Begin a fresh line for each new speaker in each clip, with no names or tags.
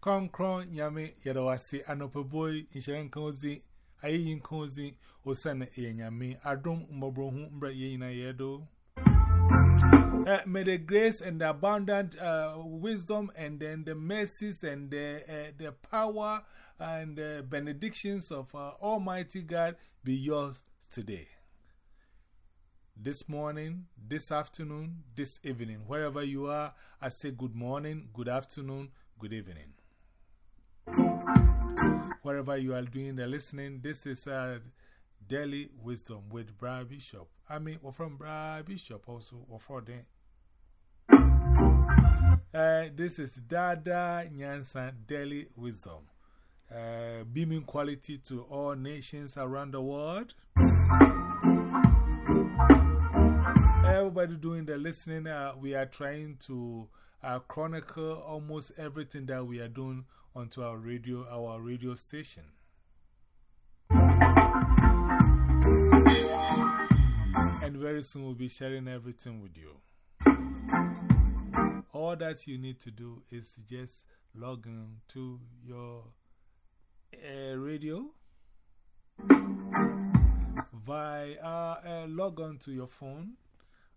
Kronkron Yami Yadawasi Anopaboi Inshiran Kozi Ayin Kozi Osan Yanyami Adum Mbobrohu Mbra Yina Yedo May the grace and the abundant uh, wisdom and then the mercies and the, uh, the power and the benedictions of uh, Almighty God be yours today. This morning, this afternoon, this evening, wherever you are, I say good morning, good afternoon, good evening. Wherever you are doing the listening, this is uh, Daily Wisdom with Brad Bishop. I mean, we're from Brad Bishop also, or for them. Uh, this is Dada Nyansa Daily Wisdom. Uh, beaming quality to all nations around the world. Everybody doing the listening, uh, we are trying to uh, chronicle almost everything that we are doing onto our radio, our radio station. And very soon we'll be sharing everything with you. All that you need to do is just log in to your uh, radio via uh, log on to your phone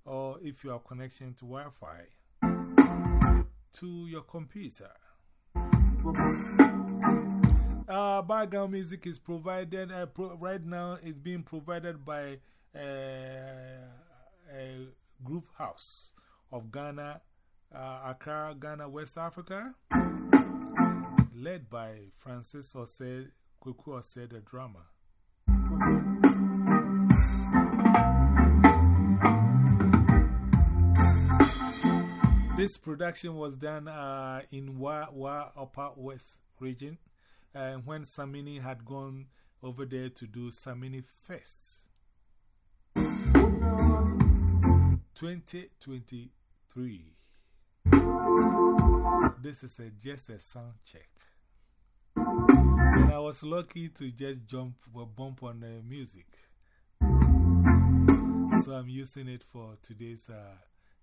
or if you are connecting to Wi Fi to your computer. Uh, background music is provided uh, pro right now, it's being provided by uh, a group house of Ghana, uh, Accra, Ghana, West Africa, led by Francis Osei, Kuku Osei, the drummer. This production was done uh, in Wa, Wa Upper West region uh, when Samini had gone over there to do Samini Fest. 2023. This is a, just a sound check. And I was lucky to just jump or bump on the music. So I'm using it for today's uh,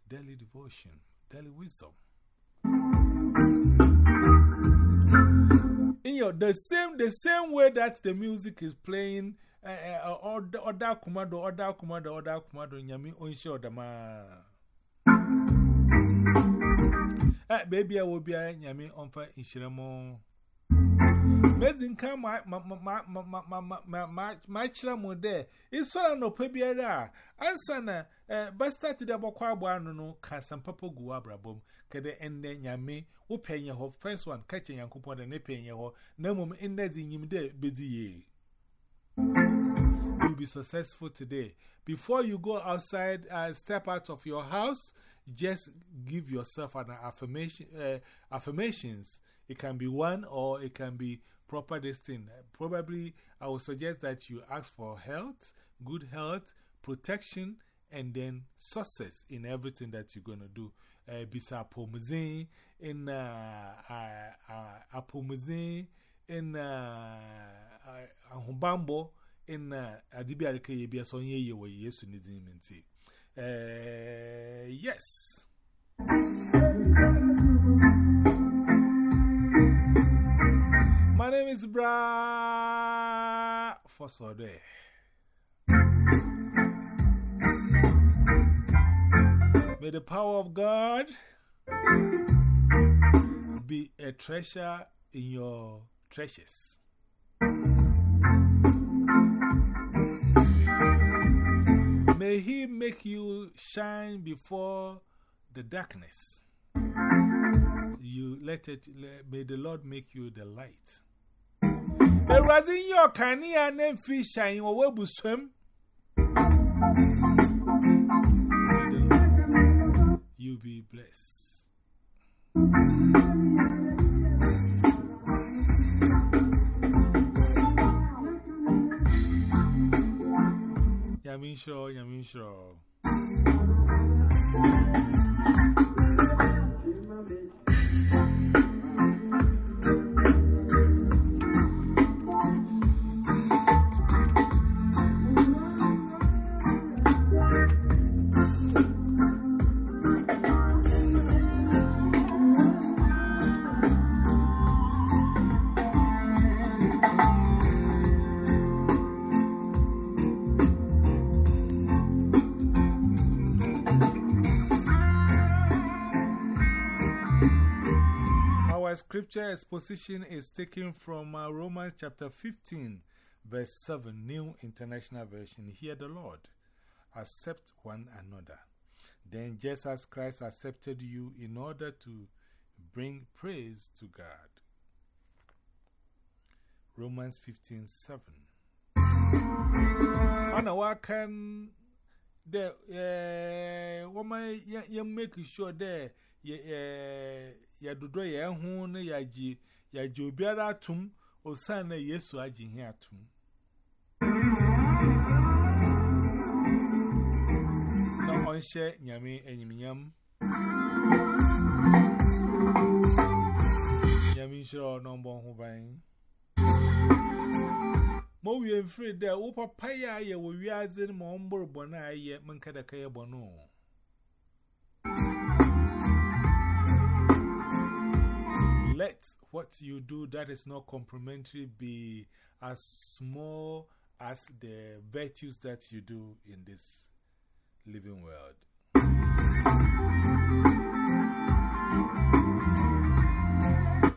daily devotion, daily wisdom. In your, the same, the same way that the music is playing, uh, uh, other commando, other commando, other commando, yami, onsure the Eh, baby, I will be a yammy on for Inshiramo. Medin come my match ramo there. It's so no pebiera. Ansana, eh, basta to the boquabuano no, cast and papa guabra boom. Kede and then yammy, who pay your whole first one, catching and coupon and nipping your whole. No mum in that in him there, biddy ye. You'll be successful today. Before you go outside, uh, step out of your house. Just give yourself an affirmation, uh, affirmations. It can be one or it can be proper this thing. Probably, I would suggest that you ask for health, good health, protection, and then success in everything that you're going to do. Uh, bisa pomazin, in apomazin, in uh, uh, uh, ahubambo, in adibiarika yebia son ye ye wa yesu nidin minti. Yes. My name is Bra Fosode. May the power of God be a treasure in your treasures. May He make you shine before the darkness. You let it, may the Lord make you the light. Reason your canny name fish shine or web swim. You be blessed. Nyaminshaw, Nyaminshaw. Scripture exposition is taken from uh, Romans chapter 15, verse 7, New International Version. Hear the Lord. Accept one another. Then, just as Christ accepted you in order to bring praise to God. Romans 15 7. Anna, why can the woman you make sure there ya dodo ya hu na ya ji ya ji obiara atum osan na yesu aji hi atum na onhye nyame enyimnyam nyame shiro no mbon hu ban. Mo mfiri de wo papa ya ye wo wiaze ma ombor bona aye menka da kai bono let what you do that is not complimentary be as small as the virtues that you do in this living world.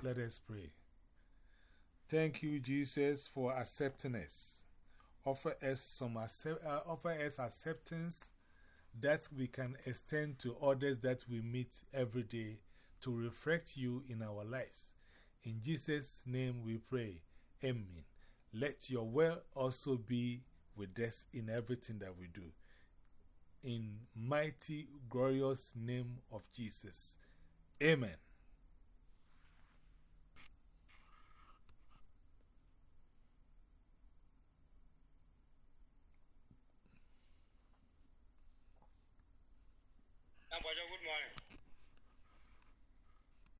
Let us pray. Thank you, Jesus, for accepting us. Offer us some uh, offer us acceptance that we can extend to others that we meet every day to reflect you in our lives. In Jesus' name we pray. Amen. Let your will also be with us in everything that we do. In mighty, glorious name of Jesus. Amen.
good morning.